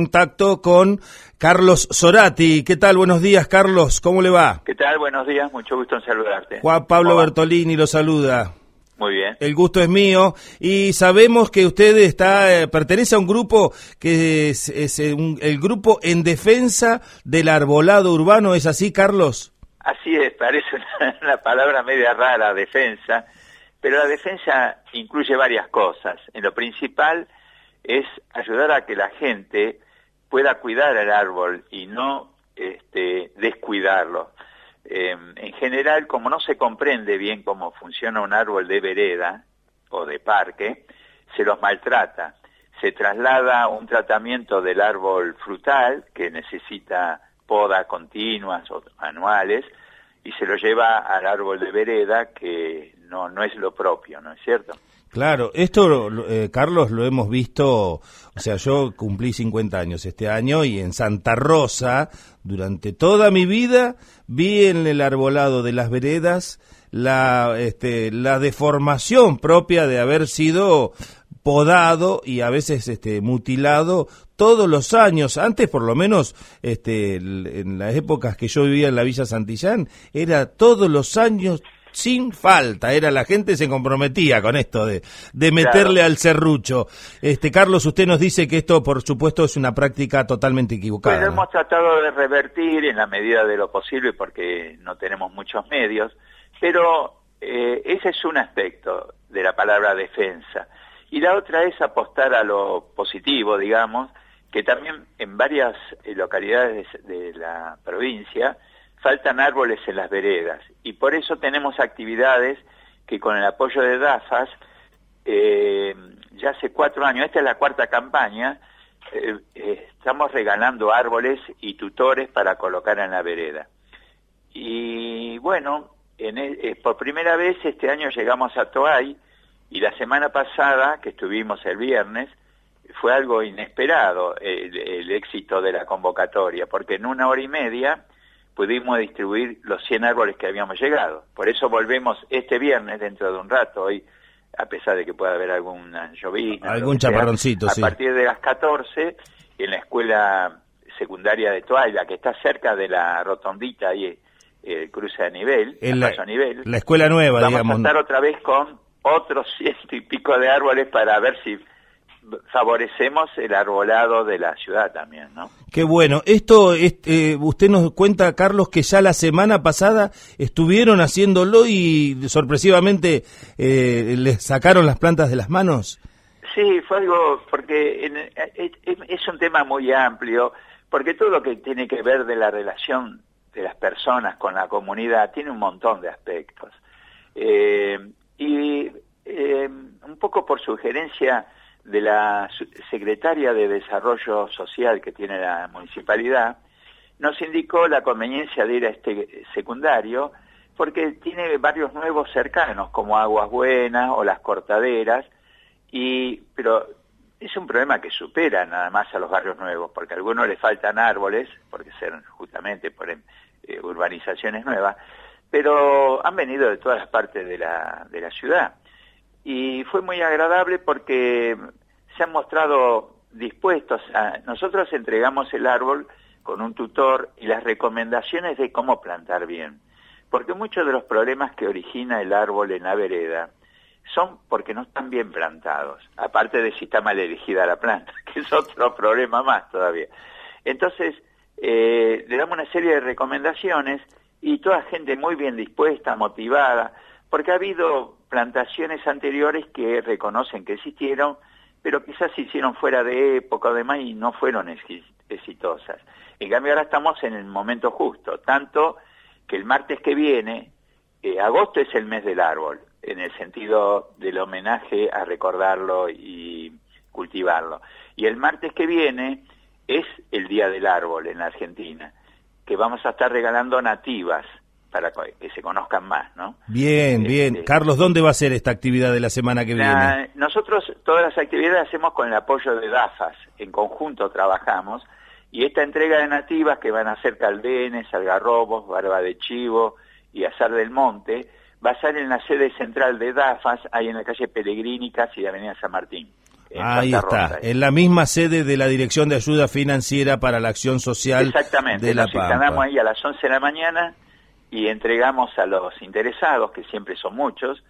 contacto con Carlos Sorati. ¿Qué tal? Buenos días, Carlos. ¿Cómo le va? ¿Qué tal? Buenos días. Mucho gusto en saludarte. Juan Pablo Bertolini lo saluda. Muy bien. El gusto es mío y sabemos que usted está eh, pertenece a un grupo que es, eh, el grupo en defensa del arbolado urbano. ¿Es así, Carlos? Así es. Parece una palabra media rara, defensa, pero la defensa incluye varias cosas. En lo principal es ayudar a que la gente pueda cuidar el árbol y no este, descuidarlo. Em, en general, como no se comprende bien cómo funciona un árbol de vereda o de parque, se los maltrata. Se traslada un tratamiento del árbol frutal que necesita poda continuas o anuales y se lo lleva al árbol de vereda que no, no es lo propio, ¿no es cierto? Claro, esto, eh, Carlos, lo hemos visto, o sea, yo cumplí 50 años este año y en Santa Rosa, durante toda mi vida, vi en el arbolado de las veredas la, este, la deformación propia de haber sido podado y a veces este, mutilado todos los años. Antes, por lo menos, este, en las épocas que yo vivía en la Villa Santillán, era todos los años sin falta, era la gente se comprometía con esto de, de meterle al serrucho. Este Carlos, usted nos dice que esto, por supuesto, es una práctica totalmente equivocada. Pues hemos tratado de revertir en la medida de lo posible porque no tenemos muchos medios, pero eh, ese es un aspecto de la palabra defensa. Y la otra es apostar a lo positivo, digamos, que también en varias eh, localidades de la provincia faltan árboles en las veredas y por eso tenemos actividades que con el apoyo de DAFAS, eh, ya hace cuatro años, esta es la cuarta campaña, eh, eh, estamos regalando árboles y tutores para colocar en la vereda. Y bueno, en por primera vez este año llegamos a Toay y la semana pasada, que estuvimos el viernes, fue algo inesperado el, el éxito de la convocatoria, porque en una hora y media pudimos distribuir los 100 árboles que habíamos llegado. Por eso volvemos este viernes, dentro de un rato, hoy, a pesar de que pueda haber algún llovizna. Algún chaparroncito, sí. A partir de las 14, en la escuela secundaria de Toalla, que está cerca de la rotondita ahí, el cruce a nivel, en la, a nivel. La escuela nueva, vamos digamos. Vamos a estar otra vez con otros ciento y pico de árboles para ver si favorecemos el arbolado de la ciudad también, ¿no? Qué bueno. Esto, este, usted nos cuenta, Carlos, que ya la semana pasada estuvieron haciéndolo y sorpresivamente eh, les sacaron las plantas de las manos. Sí, fue algo, porque es, un tema muy amplio, porque todo lo que tiene que ver de la relación de las personas con la comunidad tiene un montón de aspectos. Eh, y eh, un poco por sugerencia de la secretaria de Desarrollo Social que tiene la municipalidad, nos indicó la conveniencia de ir a este secundario porque tiene varios nuevos cercanos como Aguas Buenas o las Cortaderas, y, pero es un problema que supera nada más a los barrios nuevos, porque a algunos les faltan árboles, porque ser justamente por eh, urbanizaciones nuevas, pero han venido de todas las partes de la, de la ciudad y fue muy agradable porque se han mostrado dispuestos a... Nosotros entregamos el árbol con un tutor y las recomendaciones de cómo plantar bien, porque muchos de los problemas que origina el árbol en la vereda son porque no están bien plantados, aparte de si está mal elegida la planta, que es otro problema más todavía. Entonces, eh, le damos una serie de recomendaciones y toda gente muy bien dispuesta, motivada, porque ha habido plantaciones anteriores que reconocen que existieron, pero quizás se hicieron fuera de época o demás y no fueron exitosas. En cambio ahora estamos en el momento justo, tanto que el martes que viene, eh, agosto es el mes del árbol, en el sentido del homenaje a recordarlo y cultivarlo. Y el martes que viene es el Día del Árbol en la Argentina, que vamos a estar regalando nativas para que se conozcan más, ¿no? Bien, bien. Este, Carlos, ¿dónde va a ser esta actividad de la semana que viene? Nosotros todas las actividades hacemos con el apoyo de DAFAS, en conjunto trabajamos, y esta entrega de nativas que van a ser caldenes, algarrobos, barba de chivo y azar del monte, va a ser en la sede central de DAFAS, ahí en la calle Pelegrini, casi de Avenida San Martín. Ahí está, en la misma sede de la Dirección de Ayuda Financiera para la Acción Social Exactamente, de La nos instalamos ahí a las 11 de la mañana y entregamos a los interesados, que siempre son muchos,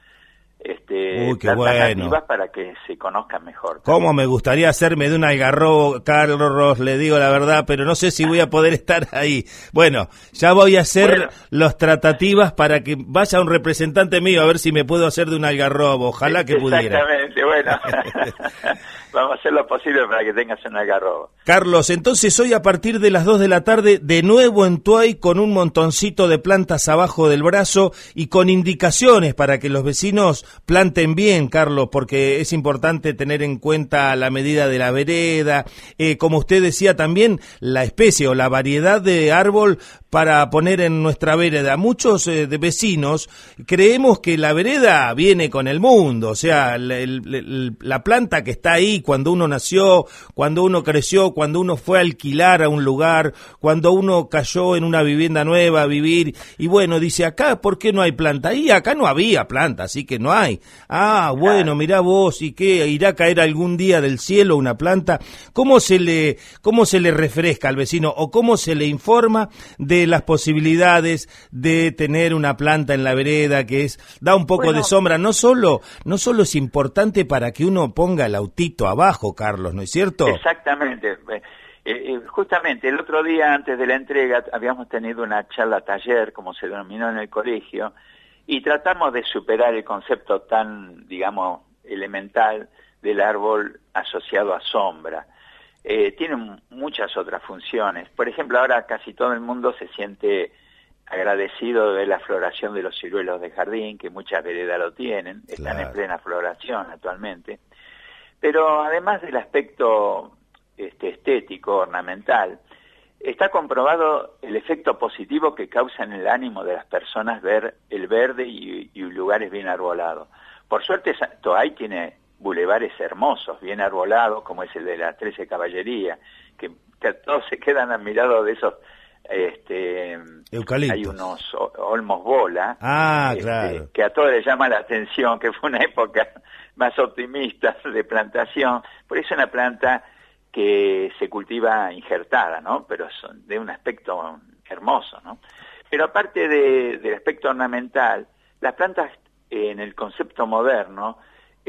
este, Uy, qué bueno. para que se conozcan mejor. ¿Cómo me gustaría hacerme de un algarrobo, Carlos? Le digo la verdad, pero no sé si voy a poder estar ahí. Bueno, ya voy a hacer los tratativas para que vaya un representante mío a ver si me puedo hacer de un algarrobo. Ojalá que pudiera. Exactamente, bueno. Vamos a hacer lo posible para que tengas un algarrobo. Carlos, entonces hoy a partir de las 2 de la tarde, de nuevo en Tuay, con un montoncito de plantas abajo del brazo y con indicaciones para que los vecinos planten bien, Carlos, porque es importante tener en cuenta la medida de la vereda, eh, como usted decía también, la especie o la variedad de árbol para poner en nuestra vereda. Muchos eh, de vecinos creemos que la vereda viene con el mundo, o sea, la planta que está ahí cuando uno nació, cuando uno creció, cuando uno fue a alquilar a un lugar, cuando uno cayó en una vivienda nueva a vivir, y bueno, dice acá, ¿por qué no hay planta? Y acá no había planta, así que no hay. Ah, bueno, mirá vos, ¿y qué? ¿Irá a caer algún día del cielo una planta? ¿Cómo se le, cómo se le refresca al vecino o cómo se le informa de las posibilidades de tener una planta en la vereda que es, da un poco de sombra? No solo, no solo es importante para que uno ponga el autito abajo, Carlos, ¿no es cierto? Exactamente. Eh, eh, justamente el otro día antes de la entrega habíamos tenido una charla taller, como se denominó en el colegio, y tratamos de superar el concepto tan, digamos, elemental del árbol asociado a sombra. Eh, tiene muchas otras funciones. Por ejemplo, ahora casi todo el mundo se siente agradecido de la floración de los ciruelos de jardín, que muchas veredas lo tienen, están en plena floración actualmente. Pero además del aspecto este, estético, ornamental, está comprobado el efecto positivo que causa en el ánimo de las personas ver el verde y, lugares bien arbolados. Por suerte, Toay tiene bulevares hermosos, bien arbolados, como es el de la Trece Caballería, que, todos se quedan admirados de esos este hay unos olmos bola ah, este, que a todos les llama la atención que fue una época más optimistas de plantación, por eso es una planta que se cultiva injertada, ¿no? Pero son de un aspecto hermoso, ¿no? Pero aparte del aspecto ornamental, las plantas en el concepto moderno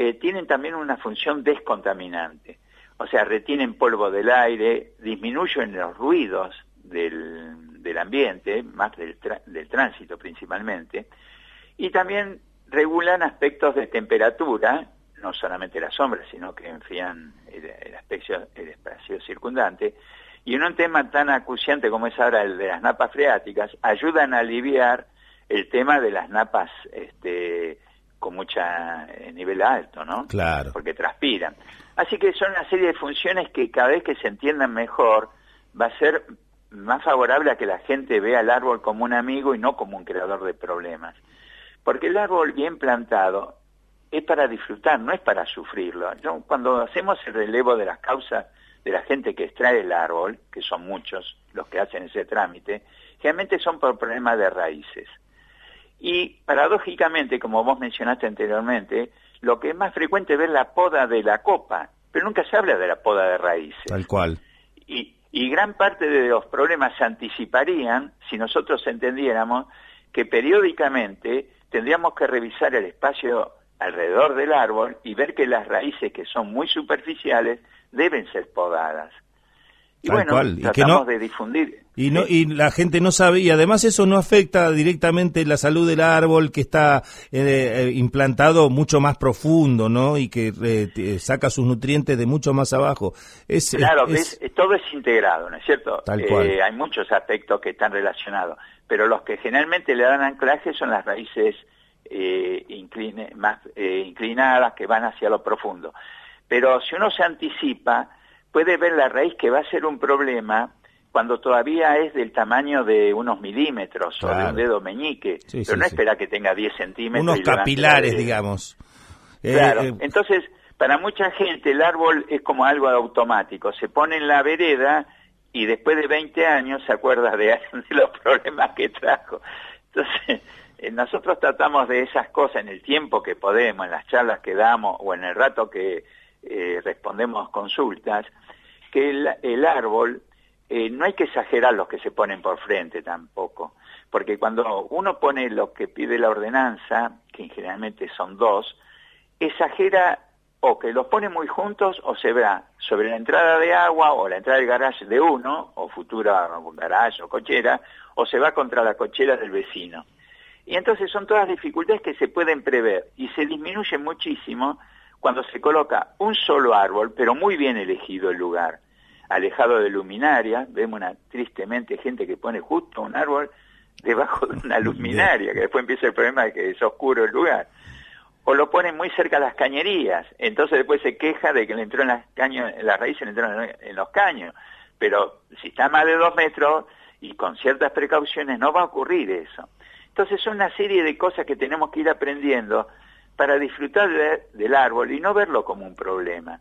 eh, tienen también una función descontaminante. O sea, retienen polvo del aire, disminuyen los ruidos del, del ambiente, más del, del tránsito principalmente, y también regulan aspectos de temperatura no solamente la sombra, sino que enfrían el, espacio, el espacio circundante. Y en un tema tan acuciante como es ahora el de las napas freáticas, ayudan a aliviar el tema de las napas este, con mucha eh, nivel alto, ¿no? Claro. Porque transpiran. Así que son una serie de funciones que cada vez que se entiendan mejor va a ser más favorable a que la gente vea al árbol como un amigo y no como un creador de problemas. Porque el árbol bien plantado es para disfrutar, no es para sufrirlo. cuando hacemos el relevo de las causas de la gente que extrae el árbol, que son muchos los que hacen ese trámite, generalmente son por problemas de raíces. Y paradójicamente, como vos mencionaste anteriormente, lo que es más frecuente es ver la poda de la copa, pero nunca se habla de la poda de raíces. Tal cual. Y, y gran parte de los problemas se anticiparían si nosotros entendiéramos que periódicamente tendríamos que revisar el espacio alrededor del árbol y ver que las raíces que son muy superficiales deben ser podadas. Y bueno, tratamos de difundir. Y, no, y la gente no sabe, y además eso no afecta directamente la salud del árbol que está eh, eh, implantado mucho más profundo, ¿no? Y que eh, saca sus nutrientes de mucho más abajo. Es, claro, todo es integrado, ¿no es cierto? hay muchos aspectos que están relacionados, pero los que generalmente le dan anclaje son las raíces eh, incline, más eh, inclinadas que van hacia lo profundo. Pero si uno se anticipa, puede ver la raíz que va a ser un problema cuando todavía es del tamaño de unos milímetros o de un dedo meñique, pero no espera que tenga 10 centímetros. Unos capilares, digamos. Claro, eh, entonces, para mucha gente el árbol es como algo automático, se pone en la vereda y después de 20 años se acuerda de, de los problemas que trajo. Entonces, eh, nosotros tratamos de esas cosas en el tiempo que podemos, en las charlas que damos o en el rato que eh, respondemos consultas, que el, árbol eh, no hay que exagerar los que se ponen por frente tampoco, porque cuando uno pone lo que pide la ordenanza, que generalmente son dos, exagera o que los pone muy juntos o se va sobre la entrada de agua o la entrada del garaje de uno, o futura garaje o cochera, o se va contra la cochera del vecino. Y entonces son todas dificultades que se pueden prever y se disminuye muchísimo cuando se coloca un solo árbol, pero muy bien elegido el lugar, alejado de luminaria, vemos una, tristemente gente que pone justo un árbol debajo de una luminaria, que después empieza el problema de que es oscuro el lugar. O lo ponen muy cerca a las cañerías, entonces después se queja de que le entró en las, caños, en las raíces, le entró en los caños. Pero si está más de dos metros y con ciertas precauciones no va a ocurrir eso. Entonces son una serie de cosas que tenemos que ir aprendiendo para disfrutar del árbol y no verlo como un problema,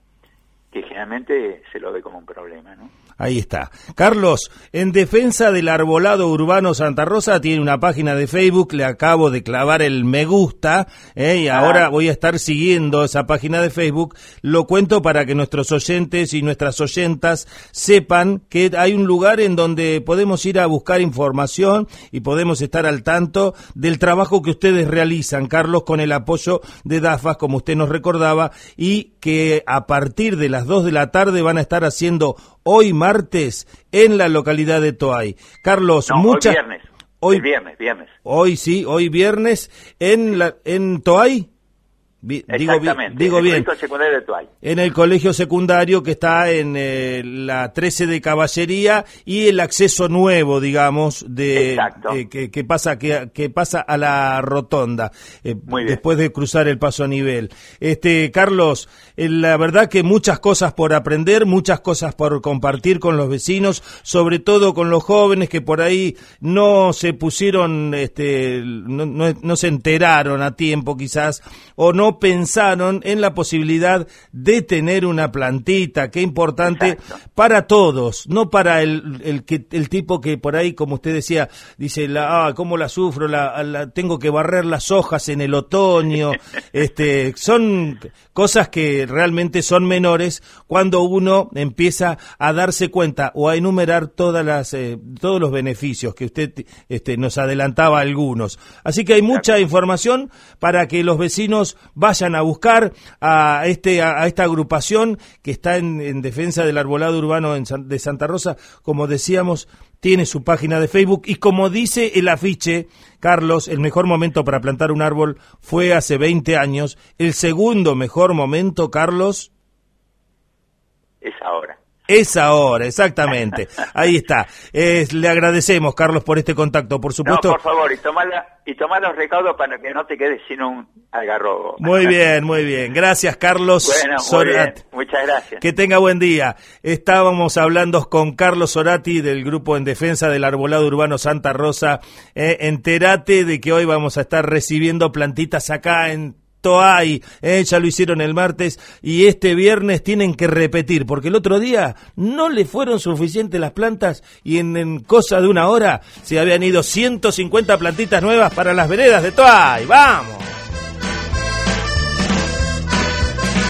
que generalmente se lo ve como un problema, ¿no? Ahí está. Carlos, en defensa del arbolado urbano Santa Rosa, tiene una página de Facebook, le acabo de clavar el me gusta, ¿eh? y ah. ahora voy a estar siguiendo esa página de Facebook. Lo cuento para que nuestros oyentes y nuestras oyentas sepan que hay un lugar en donde podemos ir a buscar información y podemos estar al tanto del trabajo que ustedes realizan, Carlos, con el apoyo de DAFAS, como usted nos recordaba, y que a partir de las 2 de la tarde van a estar haciendo hoy martes en la localidad de Toay. Carlos, muchas... Hoy viernes. Hoy viernes, viernes. Hoy sí, hoy viernes en la en Toay. Exactamente, digo, bien. de En el colegio secundario que está en eh, la 13 de Caballería y el acceso nuevo, digamos, de eh, que, pasa que, que, pasa a la rotonda eh, después de cruzar el paso a nivel. Este Carlos, la verdad que muchas cosas por aprender, muchas cosas por compartir con los vecinos, sobre todo con los jóvenes que por ahí no se pusieron, este, no, no se enteraron a tiempo quizás o no pensaron en la posibilidad de tener una plantita, qué importante para todos, no para el, el, que, el tipo que por ahí, como usted decía, dice, la, ah, cómo la sufro, la, tengo que barrer las hojas en el otoño, este, son cosas que realmente son menores cuando uno empieza a darse cuenta o a enumerar todas las, eh, todos los beneficios que usted este, nos adelantaba algunos. Así que hay mucha información para que los vecinos vayan a buscar a, este, a, esta agrupación que está en, defensa del arbolado urbano de Santa Rosa, como decíamos, tiene su página de Facebook y como dice el afiche, Carlos, el mejor momento para plantar un árbol fue hace 20 años, el segundo mejor momento, Carlos, es ahora. Es ahora, exactamente. Ahí está. le agradecemos, Carlos, por este contacto, por supuesto. No, por favor, y toma, y toma los recaudos para que no te quedes sin un algarrobo. Muy bien, muy bien. Gracias, Carlos bueno, Muchas gracias. Que tenga buen día. Estábamos hablando con Carlos Sorati del Grupo en Defensa del Arbolado Urbano Santa Rosa. Eh, entérate de que hoy vamos a estar recibiendo plantitas acá en hay, eh, ya lo hicieron el martes y este viernes tienen que repetir, porque el otro día no le fueron suficientes las plantas y en, cosa de una hora se habían ido 150 plantitas nuevas para las veredas de Toay. ¡Vamos!